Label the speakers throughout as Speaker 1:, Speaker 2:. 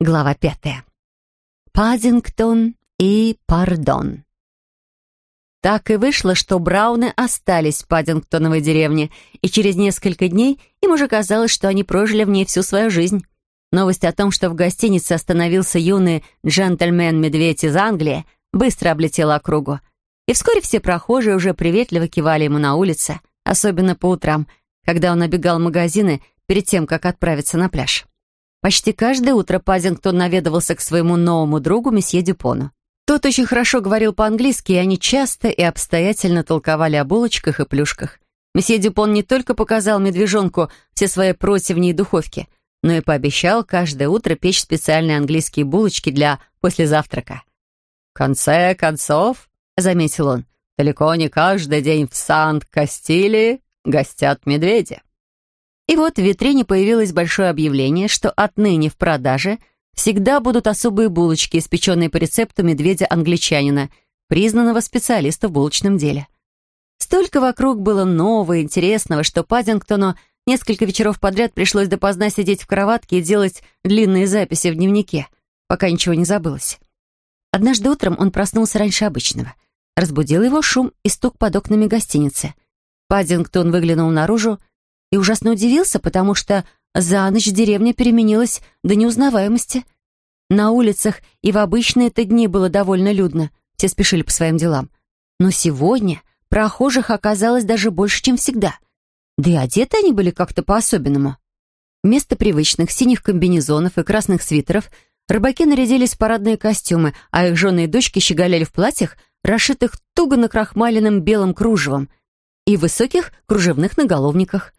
Speaker 1: Глава пятая. Паддингтон и Пардон. Так и вышло, что Брауны остались в Паддингтоновой деревне, и через несколько дней им уже казалось, что они прожили в ней всю свою жизнь. Новость о том, что в гостинице остановился юный джентльмен-медведь из Англии, быстро облетела округу. И вскоре все прохожие уже приветливо кивали ему на улице, особенно по утрам, когда он обегал магазины перед тем, как отправиться на пляж. Почти каждое утро Пазингтон наведывался к своему новому другу, месье Дюпону. Тот очень хорошо говорил по-английски, и они часто и обстоятельно толковали о булочках и плюшках. Месье Дюпон не только показал медвежонку все свои противни и духовки, но и пообещал каждое утро печь специальные английские булочки для послезавтрака.
Speaker 2: «В конце концов», — заметил он, — «далеко не каждый день в Сант-Кастилии гостят медведи».
Speaker 1: И вот в витрине появилось большое объявление, что отныне в продаже всегда будут особые булочки, испеченные по рецепту медведя-англичанина, признанного специалиста в булочном деле. Столько вокруг было нового и интересного, что Паддингтону несколько вечеров подряд пришлось допоздна сидеть в кроватке и делать длинные записи в дневнике, пока ничего не забылось. Однажды утром он проснулся раньше обычного. Разбудил его шум и стук под окнами гостиницы. Паддингтон выглянул наружу и ужасно удивился, потому что за ночь деревня переменилась до неузнаваемости. На улицах и в обычные это дни было довольно людно, все спешили по своим делам. Но сегодня прохожих оказалось даже больше, чем всегда. Да и одеты они были как-то по-особенному. Вместо привычных синих комбинезонов и красных свитеров рыбаки нарядились в парадные костюмы, а их жены и дочки щеголяли в платьях, расшитых туго накрахмаленным белым кружевом, и высоких кружевных наголовниках.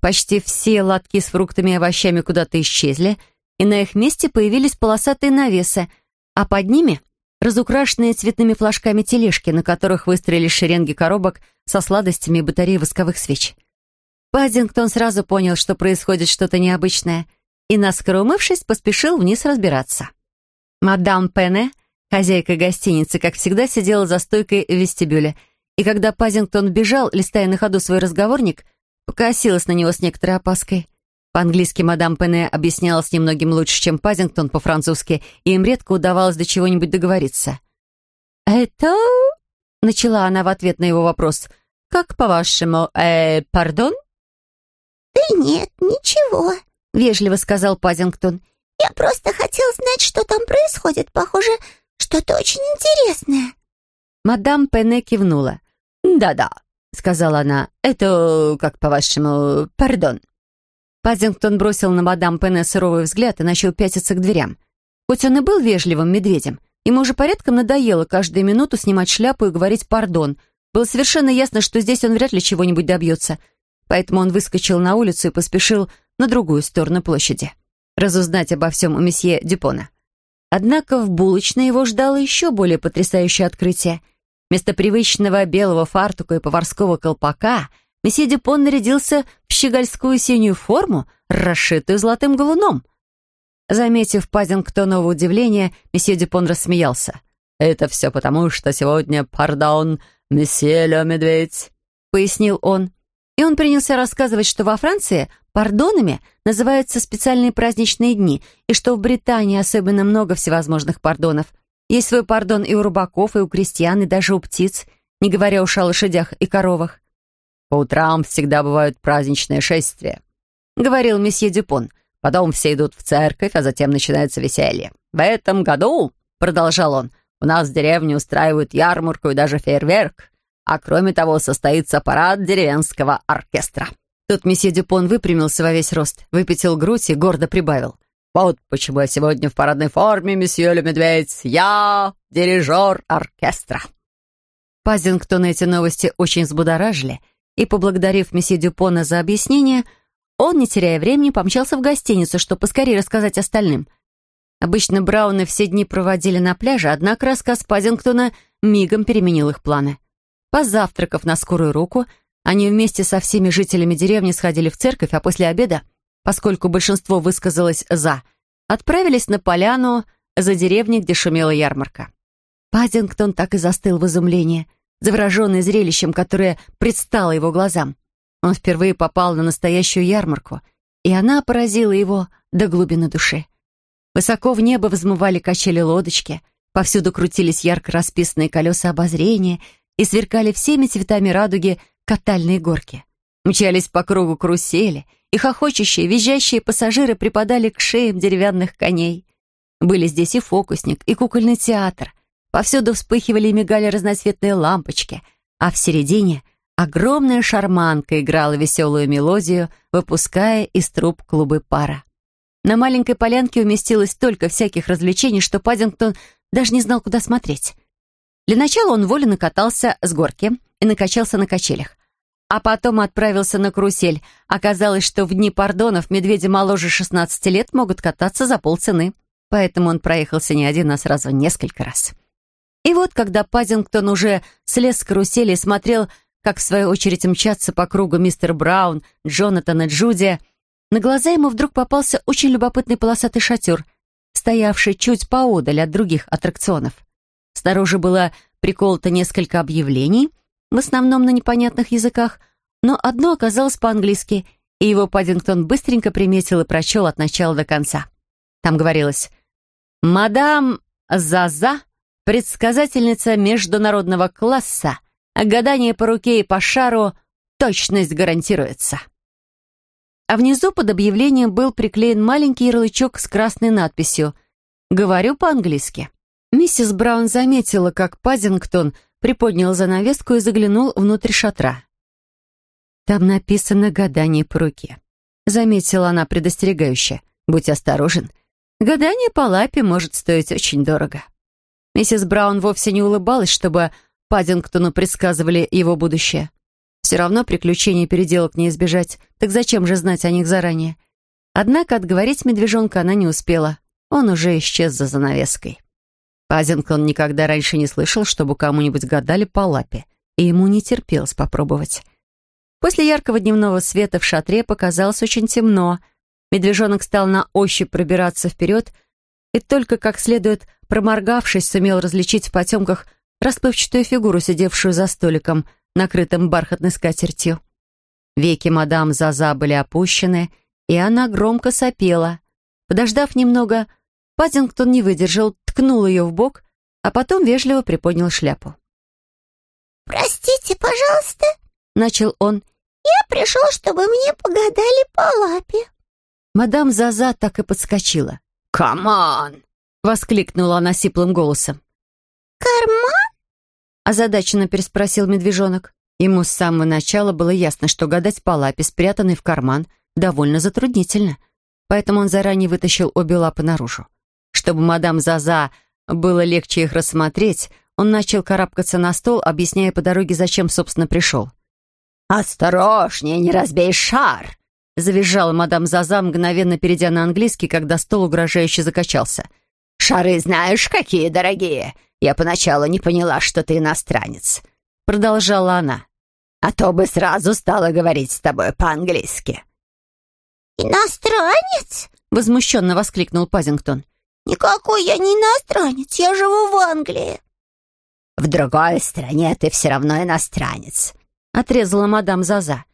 Speaker 1: Почти все лотки с фруктами и овощами куда-то исчезли, и на их месте появились полосатые навесы, а под ними — разукрашенные цветными флажками тележки, на которых выстроились шеренги коробок со сладостями и батареи восковых свеч. Паддингтон сразу понял, что происходит что-то необычное, и, наскоро умывшись, поспешил вниз разбираться. Мадам Пене, хозяйка гостиницы, как всегда, сидела за стойкой в вестибюле, и когда Пазингтон бежал, листая на ходу свой разговорник, покосилась на него с некоторой опаской. По-английски мадам Пене объясняла с ним многим лучше, чем Пазингтон по-французски, и им редко удавалось до чего-нибудь договориться. «Это...» — начала она в ответ на его вопрос. «Как по-вашему, э, пардон?»
Speaker 3: «Да нет, ничего», — вежливо сказал Пазингтон. «Я просто хотел знать, что там происходит. Похоже, что-то очень интересное».
Speaker 1: Мадам Пене кивнула. «Да-да, — сказала она. «Это, как по-вашему, пардон». Паддингтон бросил на мадам Пене суровый взгляд и начал пятиться к дверям. Хоть он и был вежливым медведем, ему уже порядком надоело каждую минуту снимать шляпу и говорить «пардон». Было совершенно ясно, что здесь он вряд ли чего-нибудь добьется. Поэтому он выскочил на улицу и поспешил на другую сторону площади. Разузнать обо всем у месье Дюпона. Однако в булочной его ждало еще более потрясающее открытие — Вместо привычного белого фартука и поварского колпака месье Дюпон нарядился в щегольскую синюю форму, расшитую золотым галуном. Заметив Пазингтоново удивление, месье Дюпон рассмеялся.
Speaker 2: «Это все потому, что сегодня, пардон, месье Ле Медведь», —
Speaker 1: пояснил он. И он принялся рассказывать, что во Франции пардонами называются специальные праздничные дни, и что в Британии особенно много всевозможных пардонов — есть свой пардон и у рыбаков, и у крестьян, и даже у птиц, не говоря уж о лошадях и коровах.
Speaker 2: «По утрам всегда бывают праздничные шествия», — говорил месье Дюпон. «Потом все идут в церковь, а затем начинается веселье. В этом году, — продолжал он, — у нас в деревне устраивают ярмарку и даже фейерверк. А кроме того, состоится парад деревенского оркестра».
Speaker 1: Тут месье Дюпон выпрямился во весь рост, выпятил грудь и гордо прибавил.
Speaker 2: Вот почему я сегодня в парадной форме, месье Ле Медведь. Я дирижер оркестра».
Speaker 1: Пазингтона эти новости очень взбудоражили, и, поблагодарив месье Дюпона за объяснение, он, не теряя времени, помчался в гостиницу, чтобы поскорее рассказать остальным. Обычно Брауны все дни проводили на пляже, однако рассказ Пазингтона мигом переменил их планы. Позавтракав на скорую руку, они вместе со всеми жителями деревни сходили в церковь, а после обеда поскольку большинство высказалось «за», отправились на поляну за деревней, где шумела ярмарка. Паддингтон так и застыл в изумлении, завороженный зрелищем, которое предстало его глазам. Он впервые попал на настоящую ярмарку, и она поразила его до глубины души. Высоко в небо взмывали качели лодочки, повсюду крутились ярко расписанные колеса обозрения и сверкали всеми цветами радуги катальные горки. Мчались по кругу карусели, и хохочущие, визжащие пассажиры припадали к шеям деревянных коней. Были здесь и фокусник, и кукольный театр. Повсюду вспыхивали и мигали разноцветные лампочки, а в середине огромная шарманка играла веселую мелодию, выпуская из труб клубы пара. На маленькой полянке уместилось столько всяких развлечений, что Паддингтон даже не знал, куда смотреть. Для начала он воленно катался с горки и накачался на качелях. А потом отправился на карусель. Оказалось, что в дни пардонов медведи моложе 16 лет могут кататься за полцены. Поэтому он проехался не один, а сразу несколько раз. И вот, когда Пазингтон уже слез с карусели и смотрел, как в свою очередь мчатся по кругу мистер Браун, Джонатан и Джуди, на глаза ему вдруг попался очень любопытный полосатый шатер, стоявший чуть поодаль от других аттракционов. Снаружи было приколото несколько объявлений, в основном на непонятных языках, но одно оказалось по-английски, и его Паддингтон быстренько приметил и прочел от начала до конца. Там говорилось «Мадам Заза, предсказательница международного класса, гадание по руке и по шару, точность гарантируется». А внизу под объявлением был приклеен маленький ярлычок с красной надписью «Говорю по-английски». Миссис Браун заметила, как Паддингтон приподнял занавеску и заглянул внутрь шатра. «Там написано «гадание по руке», — заметила она предостерегающе. «Будь осторожен. Гадание по лапе может стоить очень дорого». Миссис Браун вовсе не улыбалась, чтобы Паддингтону предсказывали его будущее. Все равно приключений переделок не избежать, так зачем же знать о них заранее? Однако отговорить медвежонка она не успела. Он уже исчез за занавеской. Пазингтон никогда раньше не слышал, чтобы кому-нибудь гадали по лапе, и ему не терпелось попробовать. После яркого дневного света в шатре показалось очень темно. Медвежонок стал на ощупь пробираться вперед, и только как следует проморгавшись, сумел различить в потемках расплывчатую фигуру, сидевшую за столиком, накрытым бархатной скатертью. Веки мадам Заза были опущены, и она громко сопела. Подождав немного, Паттингтон не выдержал, ткнул ее в бок, а потом вежливо приподнял шляпу.
Speaker 3: «Простите, пожалуйста», — начал он. «Я пришел, чтобы мне погадали по лапе».
Speaker 1: Мадам Заза так и подскочила.
Speaker 2: «Come on!» — воскликнула она сиплым голосом.
Speaker 3: «Карман?»
Speaker 1: — озадаченно переспросил медвежонок. Ему с самого начала было ясно, что гадать по лапе, спрятанной в карман, довольно затруднительно, поэтому он заранее вытащил обе лапы наружу. Чтобы мадам Заза было легче их рассмотреть, он начал карабкаться на стол, объясняя по дороге, зачем, собственно, пришел.
Speaker 2: «Осторожнее, не разбей шар!» завизжала мадам Заза, мгновенно перейдя на английский, когда стол угрожающе закачался. «Шары знаешь, какие дорогие! Я поначалу не поняла, что ты иностранец», — продолжала она. «А то бы сразу стала говорить с тобой по-английски».
Speaker 3: «Иностранец?»
Speaker 1: — возмущенно воскликнул Пазингтон.
Speaker 3: «Никакой я не иностранец, я живу в Англии».
Speaker 2: «В другой стране ты все равно иностранец», —
Speaker 1: отрезала мадам Заза.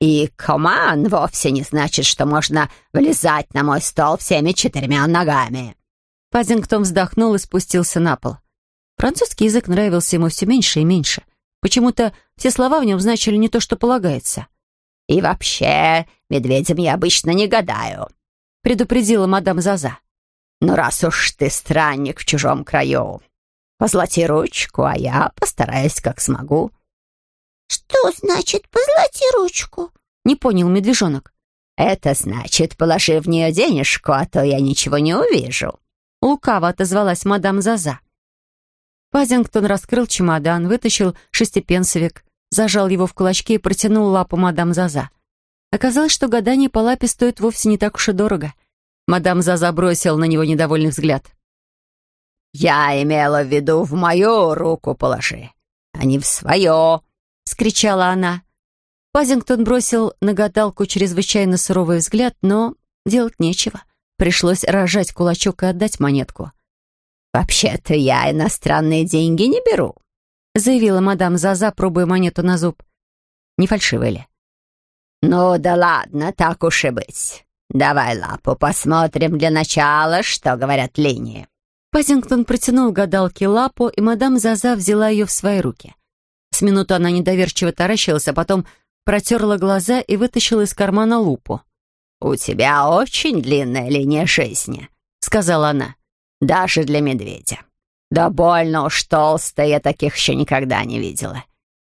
Speaker 2: «И коман вовсе не значит, что можно влезать на мой стол всеми четырьмя ногами».
Speaker 1: Пазингтон вздохнул и спустился на пол. Французский язык нравился ему все меньше и меньше. Почему-то все слова в нем значили не то, что полагается.
Speaker 2: «И вообще, медведям я обычно не гадаю», — предупредила мадам Заза. Но раз уж ты странник в чужом краю, позлати ручку, а я постараюсь, как смогу».
Speaker 3: «Что значит «позлати ручку»?»
Speaker 1: — не понял медвежонок.
Speaker 2: «Это значит, положи в нее денежку, а то я ничего не увижу».
Speaker 1: Лукаво отозвалась мадам Заза. Пазингтон раскрыл чемодан, вытащил шестипенсовик, зажал его в кулачке и протянул лапу мадам Заза. Оказалось, что гадание по лапе стоит вовсе не так уж и дорого. Мадам Заза бросил на него недовольный взгляд.
Speaker 2: «Я имела в виду в мою руку положи, а не в свое!» — скричала она.
Speaker 1: Пазингтон бросил на гадалку чрезвычайно суровый взгляд, но делать нечего. Пришлось рожать кулачок и отдать монетку.
Speaker 2: «Вообще-то я иностранные деньги не беру», — заявила мадам Заза, пробуя монету на зуб.
Speaker 1: «Не фальшивые ли?»
Speaker 2: «Ну да ладно, так уж и быть. Давай лапу посмотрим для начала, что говорят линии».
Speaker 1: Пазингтон протянул гадалке лапу, и мадам Заза взяла ее в свои руки. С минуту она недоверчиво таращилась, а потом протерла глаза и вытащила из кармана лупу.
Speaker 2: «У тебя очень длинная линия жизни», — сказала она. «Даже для медведя. Да больно уж толстая, я таких еще никогда не видела.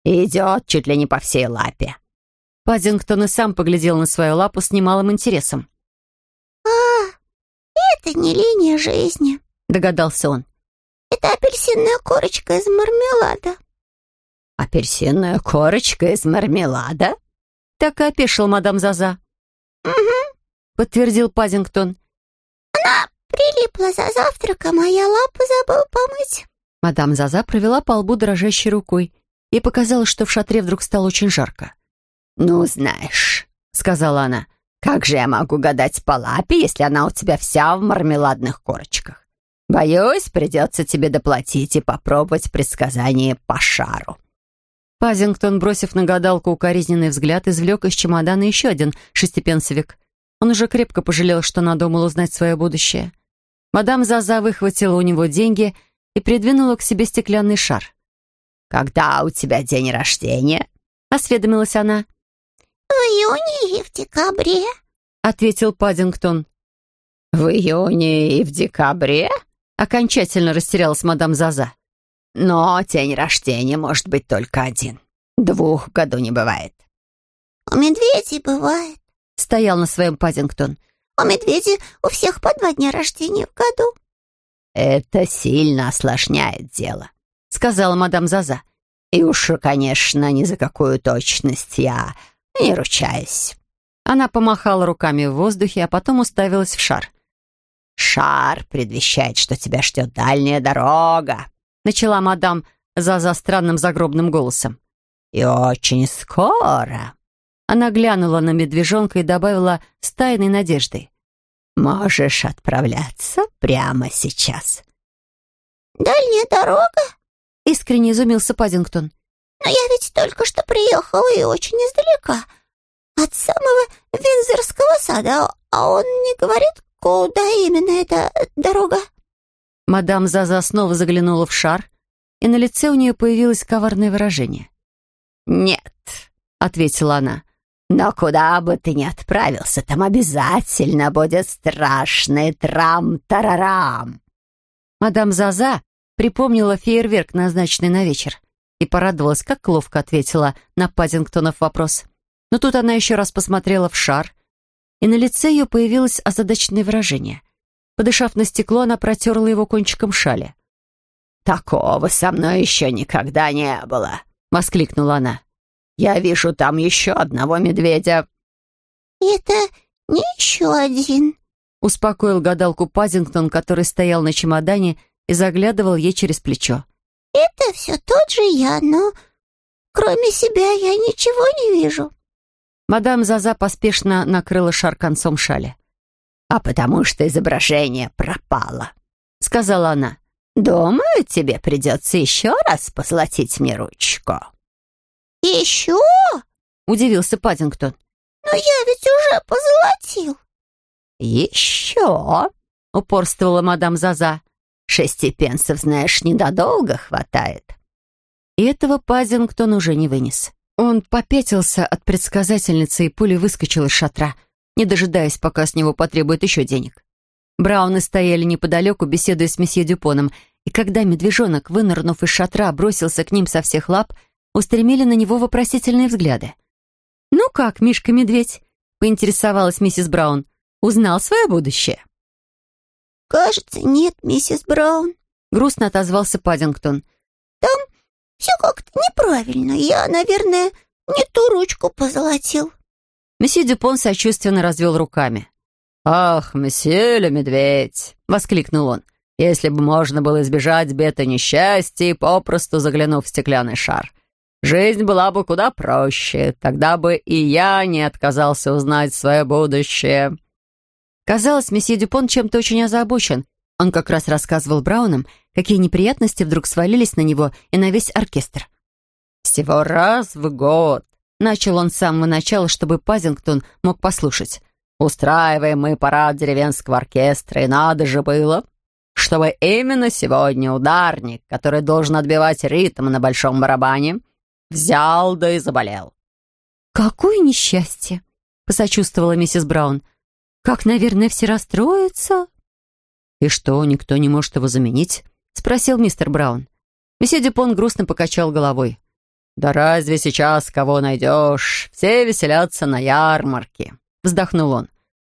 Speaker 2: Идет чуть ли не по всей лапе».
Speaker 1: Паддингтон и сам поглядел на свою лапу с немалым интересом.
Speaker 3: «А, это не линия жизни», — догадался он. «Это апельсинная корочка из мармелада».
Speaker 2: «Апельсинная корочка из мармелада?»
Speaker 1: Так и опешил мадам Заза.
Speaker 3: «Угу», —
Speaker 1: подтвердил Паддингтон.
Speaker 3: «Она прилипла за завтраком, а я лапу забыл помыть».
Speaker 1: Мадам Заза провела по лбу дрожащей рукой и показалось, что в шатре вдруг стало очень жарко.
Speaker 2: «Ну, знаешь», — сказала она, — «как же я могу гадать по лапе, если она у тебя вся в мармеладных корочках? Боюсь, придется тебе доплатить и попробовать предсказание по шару».
Speaker 1: Пазингтон, бросив на гадалку укоризненный взгляд, извлек из чемодана еще один шестипенсовик. Он уже крепко пожалел, что надумал узнать свое будущее. Мадам Заза выхватила у него деньги и придвинула к себе стеклянный шар.
Speaker 2: «Когда у тебя день рождения?»
Speaker 1: — осведомилась она.
Speaker 3: «В июне и в декабре», —
Speaker 1: ответил Паддингтон.
Speaker 2: «В июне и в декабре?» — окончательно растерялась мадам Заза. «Но день рождения может быть только один. Двух в году не бывает».
Speaker 3: «У медведей бывает», —
Speaker 1: стоял на своем Паддингтон.
Speaker 3: «У медведей у всех по два дня рождения в году».
Speaker 2: «Это сильно осложняет дело», — сказала мадам Заза. «И уж, конечно, ни за какую точность я не ручаюсь».
Speaker 1: Она помахала руками в воздухе, а потом уставилась в шар.
Speaker 2: «Шар предвещает, что тебя ждет дальняя дорога», — начала мадам Заза странным загробным голосом. «И очень скоро».
Speaker 1: Она глянула на медвежонка и добавила с тайной надеждой.
Speaker 2: «Можешь отправляться прямо сейчас».
Speaker 3: «Дальняя дорога?»
Speaker 1: — искренне изумился Паддингтон.
Speaker 3: «Но я ведь только что приехала и очень издалека, от самого Винзорского сада, а он не говорит, куда именно эта дорога?»
Speaker 1: Мадам Заза снова заглянула в шар, и на лице у нее появилось коварное выражение.
Speaker 2: «Нет», — ответила она, — «но куда бы ты ни отправился, там обязательно будет страшный трам-тарарам».
Speaker 1: Мадам Заза припомнила фейерверк, назначенный на вечер, и порадовалась, как ловко ответила на Паддингтонов вопрос. Но тут она еще раз посмотрела в шар, и на лице ее появилось озадаченное выражение. Подышав на стекло, она протерла его кончиком шали.
Speaker 2: «Такого со мной еще никогда не было», — воскликнула она. «Я вижу там еще одного медведя».
Speaker 3: «Это не еще один», —
Speaker 1: успокоил гадалку Пазингтон, который стоял на чемодане и заглядывал ей через плечо.
Speaker 3: «Это все тот же я, но кроме себя я ничего не вижу».
Speaker 1: Мадам Заза поспешно накрыла шар концом шали.
Speaker 2: «А потому что изображение пропало», — сказала она. «Думаю, тебе придется еще раз позолотить мне ручку».
Speaker 3: «Еще?»
Speaker 1: — удивился Паддингтон.
Speaker 3: «Но я ведь уже позолотил».
Speaker 2: «Еще?» — упорствовала мадам Заза. «Шести пенсов, знаешь, недолго хватает».
Speaker 1: И этого Паддингтон уже не вынес. Он попятился от предсказательницы и пулей выскочил из шатра, не дожидаясь, пока с него потребует еще денег. Брауны стояли неподалеку, беседуя с месье Дюпоном, и когда медвежонок, вынырнув из шатра, бросился к ним со всех лап, устремили на него вопросительные взгляды. «Ну как, Мишка-медведь?» — поинтересовалась миссис Браун. «Узнал свое будущее?»
Speaker 3: «Кажется, нет, миссис Браун», —
Speaker 1: грустно отозвался Паддингтон.
Speaker 3: «Там все как-то неправильно. Я, наверное, не ту ручку позолотил».
Speaker 1: Месье Дюпон сочувственно развел руками.
Speaker 2: «Ах, месье Ле Медведь!» — воскликнул он. «Если бы можно было избежать бед и несчастий, попросту заглянув в стеклянный шар. Жизнь была бы куда проще, тогда бы и я не отказался узнать свое будущее».
Speaker 1: Казалось, месье Дюпон чем-то очень озабочен. Он как раз рассказывал Браунам, какие неприятности вдруг свалились на него и на весь оркестр.
Speaker 2: «Всего раз в год», —
Speaker 1: начал он с самого начала, чтобы Пазингтон мог послушать.
Speaker 2: Устраиваем мы парад деревенского оркестра, и надо же было, чтобы именно сегодня ударник, который должен отбивать ритм на большом барабане, взял да и заболел».
Speaker 1: «Какое несчастье!» — посочувствовала миссис Браун. «Как, наверное, все расстроятся?»
Speaker 2: «И что, никто не может его заменить?» — спросил мистер Браун. Месье Дюпон грустно покачал головой. «Да разве сейчас кого найдешь? Все веселятся на ярмарке», — вздохнул он.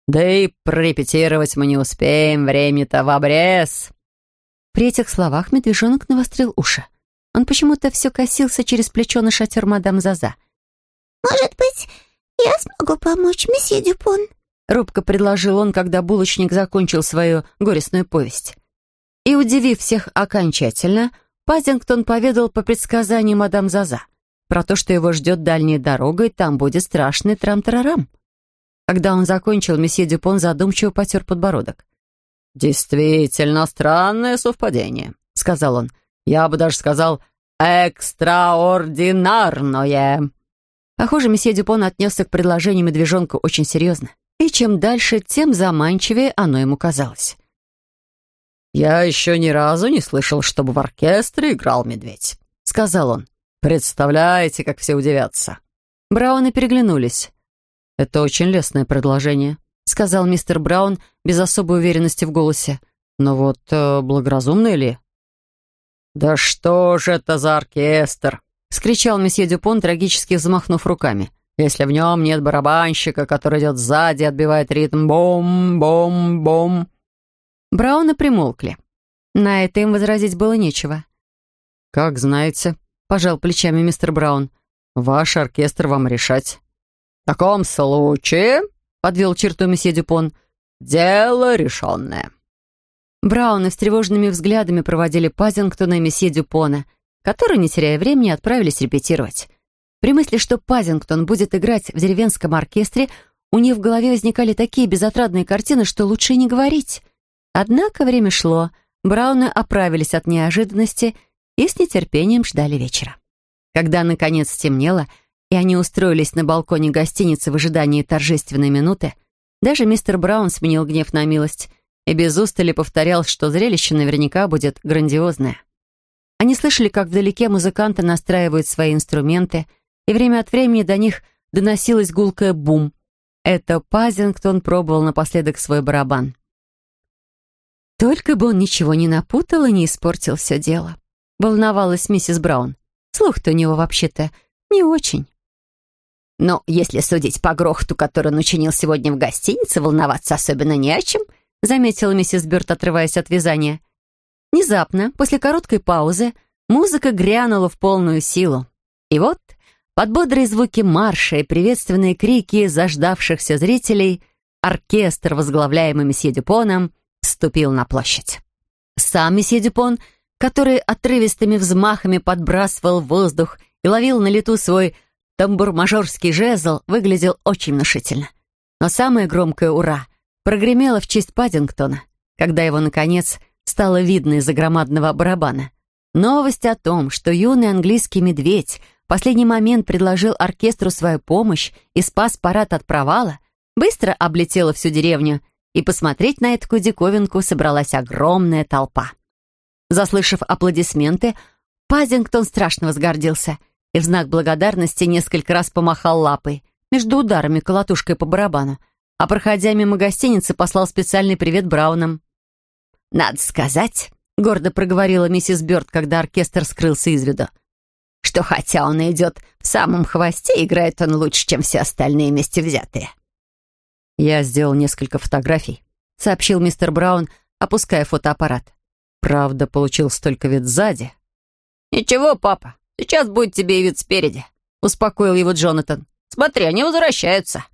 Speaker 2: «Да и прорепетировать мы не успеем, времени-то в обрез».
Speaker 1: При этих словах медвежонок навострил уши. Он почему-то все косился через плечо на шатер мадам Заза.
Speaker 3: «Может быть, я смогу помочь, месье Дюпон?»
Speaker 1: Робко предложил он, когда булочник закончил свою горестную повесть. И, удивив всех окончательно, Пазингтон поведал по предсказанию мадам Заза про то, что его ждет дальняя дорога, и там будет страшный трам-тарарам. Когда он закончил, месье Дюпон задумчиво потер подбородок. «Действительно странное совпадение», — сказал он. «Я бы даже сказал, экстраординарное». Похоже, месье Дюпон отнесся к предложению медвежонка очень серьезно. И чем дальше, тем заманчивее оно ему казалось.
Speaker 2: «Я еще ни разу не слышал, чтобы в оркестре играл медведь», — сказал он. «Представляете, как все удивятся».
Speaker 1: Брауны переглянулись.
Speaker 2: «Это очень лестное предложение», — сказал мистер Браун без особой уверенности в голосе. «Но вот э, благоразумно ли?» «Да что же это за оркестр?» — скричал месье Дюпон, трагически взмахнув руками. «Если в нем нет барабанщика, который идет сзади и отбивает ритм бом-бом-бом...»
Speaker 1: Брауны примолкли. На это им возразить было нечего.
Speaker 2: «Как знаете», — пожал плечами мистер Браун, — «ваш оркестр вам решать». «В таком случае», — подвел черту месье Дюпон, — «дело решенное».
Speaker 1: Брауны встревоженными взглядами проводили Пазингтона и месье Дюпона — которые, не теряя времени, отправились репетировать. При мысли, что Пазингтон будет играть в деревенском оркестре, у них в голове возникали такие безотрадные картины, что лучше не говорить. Однако время шло, Брауны оправились от неожиданности и с нетерпением ждали вечера. Когда, наконец, стемнело, и они устроились на балконе гостиницы в ожидании торжественной минуты, даже мистер Браун сменил гнев на милость и без устали повторял, что зрелище наверняка будет грандиозное. Они слышали, как вдалеке музыканты настраивают свои инструменты, и время от времени до них доносилось гулкое бум. Это Пазингтон пробовал напоследок свой барабан. Только бы он ничего не напутал и не испортил все дело. Волновалась миссис Браун. Слух-то у него вообще-то не очень.
Speaker 2: Но если судить по грохоту, который он учинил сегодня в гостинице, волноваться особенно не о чем, заметила миссис Бёрд, отрываясь от вязания.
Speaker 1: Внезапно, после короткой паузы, музыка грянула в полную силу. И вот, под бодрые звуки марша и приветственные крики заждавшихся зрителей, оркестр, возглавляемый месье Дюпоном, вступил на площадь. Сам месье Дюпон, который отрывистыми взмахами подбрасывал воздух и ловил на лету свой тамбур-мажорский жезл, выглядел очень внушительно. Но самое громкое «Ура!» прогремело в честь Паддингтона, когда его, наконец, стало видно из-за громадного барабана. Новость о том, что юный английский медведь последний момент предложил оркестру свою помощь и спас парад от провала, быстро облетела всю деревню, и посмотреть на эту диковинку собралась огромная толпа. Заслышав аплодисменты, Пазингтон страшно возгордился и в знак благодарности несколько раз помахал лапой между ударами колотушкой по барабану, а проходя мимо гостиницы послал специальный привет Браунам.
Speaker 2: «Надо сказать», — гордо проговорила миссис Бёрд, когда оркестр скрылся из виду, «что хотя он идет в самом хвосте, играет он лучше, чем все остальные вместе взятые».
Speaker 1: «Я сделал несколько фотографий», — сообщил мистер Браун, опуская фотоаппарат. «Правда, получил столько вид сзади».
Speaker 2: «Ничего, папа, сейчас будет тебе и вид спереди», — успокоил его Джонатан. «Смотри, они возвращаются».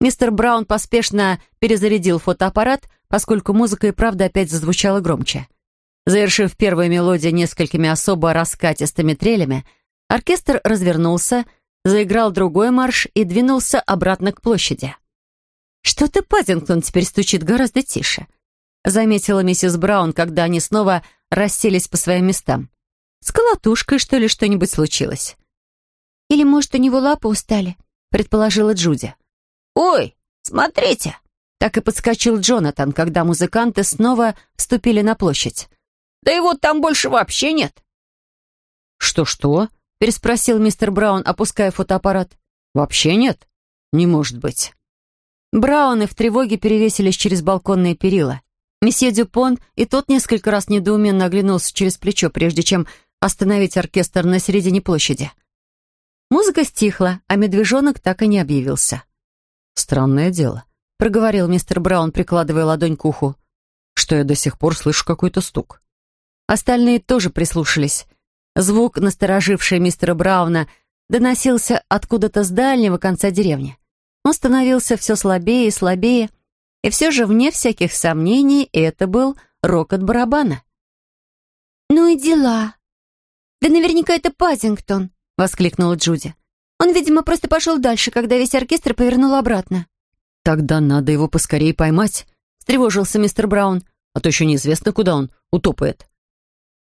Speaker 1: Мистер Браун поспешно перезарядил фотоаппарат, поскольку музыка и правда опять зазвучала громче. Завершив первую мелодию несколькими особо раскатистыми трелями, оркестр развернулся, заиграл другой марш и двинулся обратно к площади. «Что-то Паддингтон теперь стучит гораздо тише», заметила миссис Браун, когда они снова расселись по своим местам. «С колотушкой, что ли, что-нибудь случилось?»
Speaker 3: «Или, может, у него лапы устали?» предположила Джуди.
Speaker 2: «Ой, смотрите!»
Speaker 1: Так и подскочил Джонатан, когда музыканты снова вступили на площадь. «Да его там больше вообще нет!» «Что-что?» — переспросил мистер Браун, опуская фотоаппарат. «Вообще нет? Не может быть». Брауны в тревоге перевесились через балконные перила. Месье Дюпон и тот несколько раз недоуменно оглянулся через плечо, прежде чем остановить оркестр на середине площади. Музыка стихла, а медвежонок так и не объявился. «Странное дело», — проговорил мистер Браун, прикладывая ладонь к уху, «что я до сих пор слышу какой-то стук». Остальные тоже прислушались. Звук, настороживший мистера Брауна, доносился откуда-то с дальнего конца деревни. Он становился все слабее и слабее, и все же, вне всяких сомнений, это был рокот барабана.
Speaker 3: «Ну и дела. Да наверняка это Пазингтон», — воскликнула Джуди. «Он, видимо, просто пошел дальше, когда весь оркестр повернул обратно».
Speaker 1: «Тогда надо его поскорее поймать», — встревожился мистер Браун, «а то еще неизвестно, куда он утопает».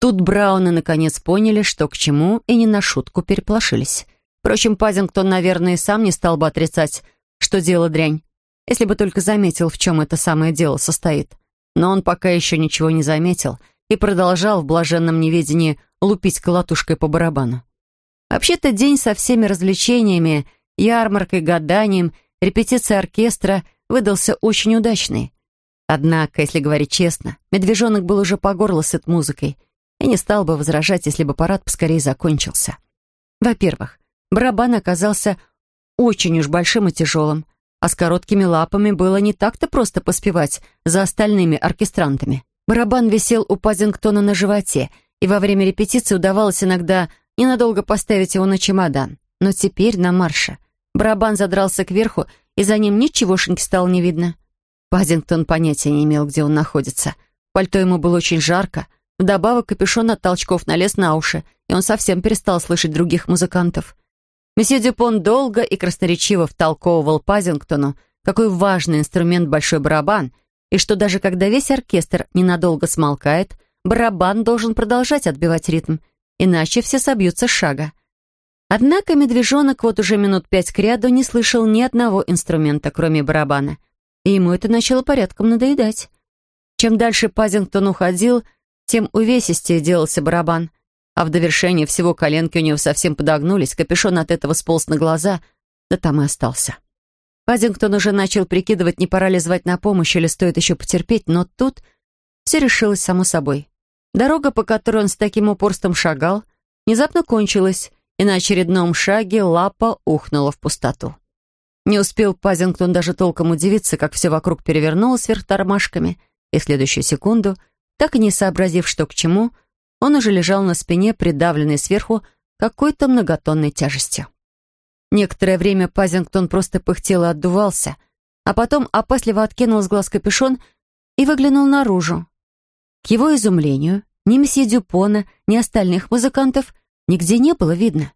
Speaker 1: Тут Брауны наконец поняли, что к чему, и не на шутку переплошились. Впрочем, Пазингтон, наверное, и сам не стал бы отрицать, что дело дрянь, если бы только заметил, в чем это самое дело состоит. Но он пока еще ничего не заметил и продолжал в блаженном неведении лупить колотушкой по барабану. Вообще-то день со всеми развлечениями, ярмаркой, гаданием, репетицией оркестра выдался очень удачный. Однако, если говорить честно, медвежонок был уже по горло сыт музыкой и не стал бы возражать, если бы парад поскорее закончился. Во-первых, барабан оказался очень уж большим и тяжелым, а с короткими лапами было не так-то просто поспевать за остальными оркестрантами. Барабан висел у Пазингтона на животе, и во время репетиции удавалось иногда ненадолго поставить его на чемодан. Но теперь на марше. Барабан задрался кверху, и за ним ничегошеньки стало не видно. Пазингтон понятия не имел, где он находится. Пальто ему было очень жарко. Вдобавок капюшон от толчков налез на уши, и он совсем перестал слышать других музыкантов. Месье Дюпон долго и красноречиво втолковывал Пазингтону, какой важный инструмент большой барабан, и что даже когда весь оркестр ненадолго смолкает, барабан должен продолжать отбивать ритм, иначе все собьются с шага. Однако медвежонок вот уже минут пять кряду не слышал ни одного инструмента, кроме барабана, и ему это начало порядком надоедать. Чем дальше Пазингтон уходил, тем увесистее делался барабан — а в довершение всего коленки у него совсем подогнулись, капюшон от этого сполз на глаза, да там и остался. Паддингтон уже начал прикидывать, не пора ли звать на помощь или стоит еще потерпеть, но тут все решилось само собой. Дорога, по которой он с таким упорством шагал, внезапно кончилась, и на очередном шаге лапа ухнула в пустоту. Не успел Пазингтон даже толком удивиться, как все вокруг перевернулось вверх тормашками, и в следующую секунду, так и не сообразив, что к чему, — он уже лежал на спине, придавленный сверху какой-то многотонной тяжестью. Некоторое время Пазингтон просто пыхтел и отдувался, а потом опасливо откинул с глаз капюшон и выглянул наружу. К его изумлению, ни месье Дюпона, ни остальных музыкантов нигде не было видно.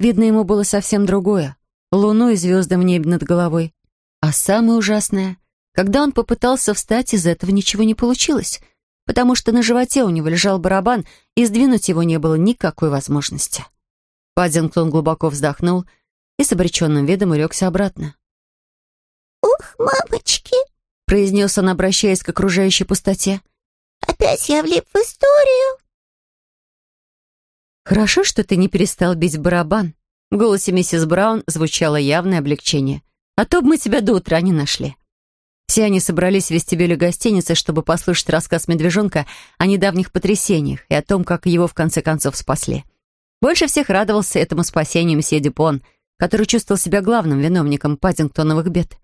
Speaker 1: Видно ему было совсем другое — луну и звезды в небе над головой. А самое ужасное, когда он попытался встать, из этого ничего не получилось — потому что на животе у него лежал барабан, и сдвинуть его не было никакой возможности. Паддингтон глубоко вздохнул и с обреченным видом улегся обратно.
Speaker 3: «Ух, мамочки!»
Speaker 1: — произнес он, обращаясь к окружающей пустоте.
Speaker 3: «Опять я влип в историю!»
Speaker 1: «Хорошо, что ты не перестал бить барабан». В голосе миссис Браун звучало явное облегчение. «А то бы мы тебя до утра не нашли». Все они собрались в вестибюле гостиницы, чтобы послушать рассказ медвежонка о недавних потрясениях и о том, как его в конце концов спасли. Больше всех радовался этому спасению месье Дюпон, который чувствовал себя главным виновником Паддингтоновых бед.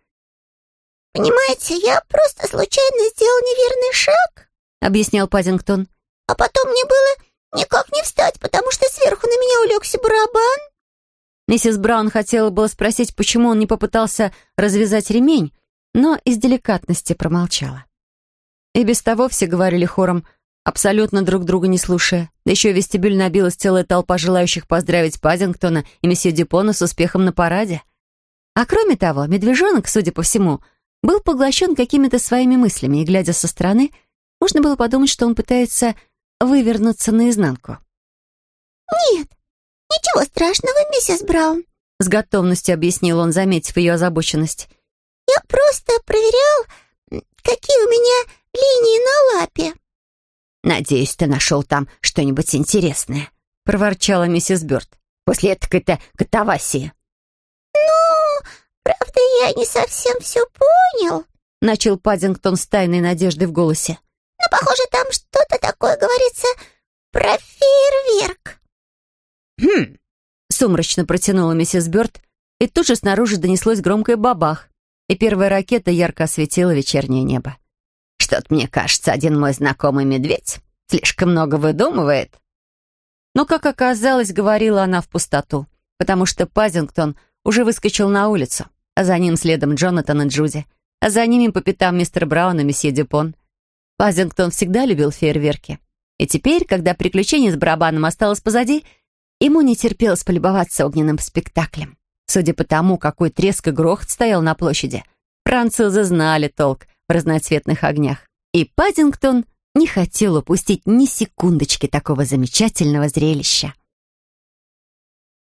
Speaker 3: «Понимаете, я просто случайно сделал неверный шаг», — объяснял Паддингтон. «А потом мне было никак не встать, потому что сверху на меня улегся барабан».
Speaker 1: Миссис Браун хотела было спросить, почему он не попытался развязать ремень, но из деликатности промолчала. И без того все говорили хором, абсолютно друг друга не слушая. Да еще вестибюль набилась целая толпа желающих поздравить Пазингтона и месье Дюпона с успехом на параде. А кроме того, медвежонок, судя по всему, был поглощен какими-то своими мыслями, и, глядя со стороны, можно было подумать, что он пытается вывернуться наизнанку.
Speaker 3: «Нет, ничего страшного, миссис Браун», —
Speaker 1: с готовностью объяснил он, заметив ее озабоченность.
Speaker 3: Я просто проверял, какие у меня линии на лапе».
Speaker 2: «Надеюсь, ты нашел там что-нибудь интересное», — проворчала миссис Бёрд. «После этой-то катавасии».
Speaker 3: «Ну, правда, я не совсем все понял», — начал Паддингтон с тайной надеждой в голосе. «Но, похоже, там что-то такое говорится про фейерверк».
Speaker 2: «Хм», — сумрачно протянула миссис Бёрд, и тут же снаружи донеслось громкое бабах, и первая ракета ярко осветила вечернее небо. «Что-то мне кажется, один мой знакомый медведь слишком много выдумывает». Но, как оказалось, говорила она в пустоту, потому что Пазингтон уже выскочил на улицу, а за ним следом Джонатан и Джуди, а за ними по пятам мистер Браун и месье Дюпон. Пазингтон всегда любил фейерверки. И теперь, когда приключение с барабаном осталось позади, ему не терпелось полюбоваться огненным спектаклем. Судя по тому, какой треск и грохот стоял на площади, французы знали толк в разноцветных огнях. И Паддингтон не хотел упустить ни секундочки такого замечательного зрелища.